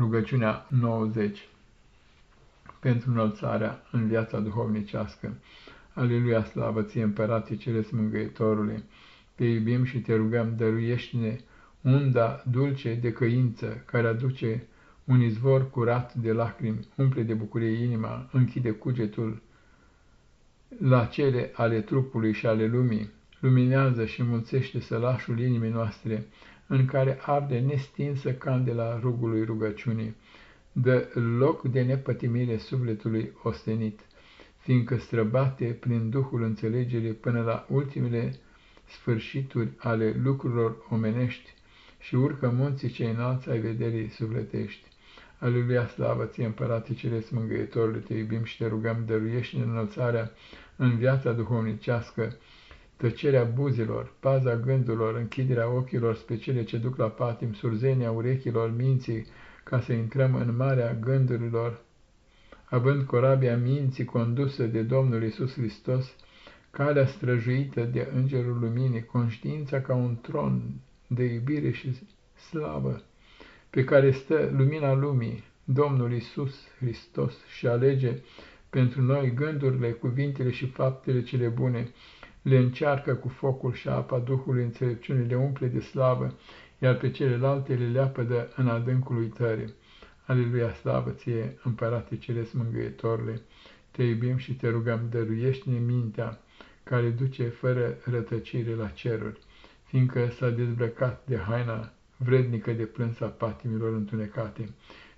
Rugăciunea 90 pentru înălțarea în viața duhovnicească. Aleluia, slavă ție, Împărate Ceresc Mângâietorule! Te iubim și te rugăm, dăruiește-ne unda dulce de căință, care aduce un izvor curat de lacrimi, umple de bucurie inima, închide cugetul la cele ale trupului și ale lumii, luminează și mulțește sălașul inimii noastre, în care arde nestinsă candela rugului rugăciunii, dă loc de nepătimire sufletului ostenit, fiindcă străbate prin Duhul înțelegerii până la ultimele sfârșituri ale lucrurilor omenești și urcă munții cei înalți ai vederii sufletești. Aleluia, slavă ție, Împărate Ceresc Mângâietorule, te iubim și te rugăm, dăruiește înălțarea în viața duhovnicească, tăcerea buzilor, paza gândurilor, închiderea ochilor spre cele ce duc la patim, surzenia urechilor minții, ca să intrăm în marea gândurilor, având corabia minții condusă de Domnul Isus Hristos, calea străjuită de Îngerul Luminii, conștiința ca un tron de iubire și slavă, pe care stă lumina lumii, Domnul Isus Hristos, și alege pentru noi gândurile, cuvintele și faptele cele bune, le încearcă cu focul și apa Duhului înțelepciunii, le umple de slavă, iar pe celelalte le leapădă în adâncul uitării. Aleluia, slavă ție, Împărate Ceresc Mângâietorule, te iubim și te rugăm, dăruiește-ne mintea care duce fără rătăcire la ceruri, fiindcă s-a dezbrăcat de haina vrednică de plâns a patimilor întunecate,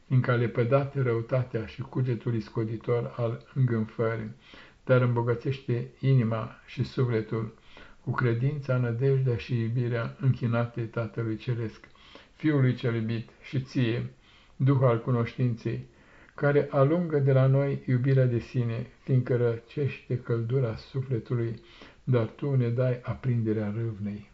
fiindcă a lepădat răutatea și cugetul iscoditor al îngânfării, dar îmbogățește inima și sufletul cu credința, nădejdea și iubirea închinate Tatălui Ceresc, Fiului cel iubit și ție, Duhul al cunoștinței, care alungă de la noi iubirea de sine, fiindcă răcește căldura sufletului, dar Tu ne dai aprinderea râvnei.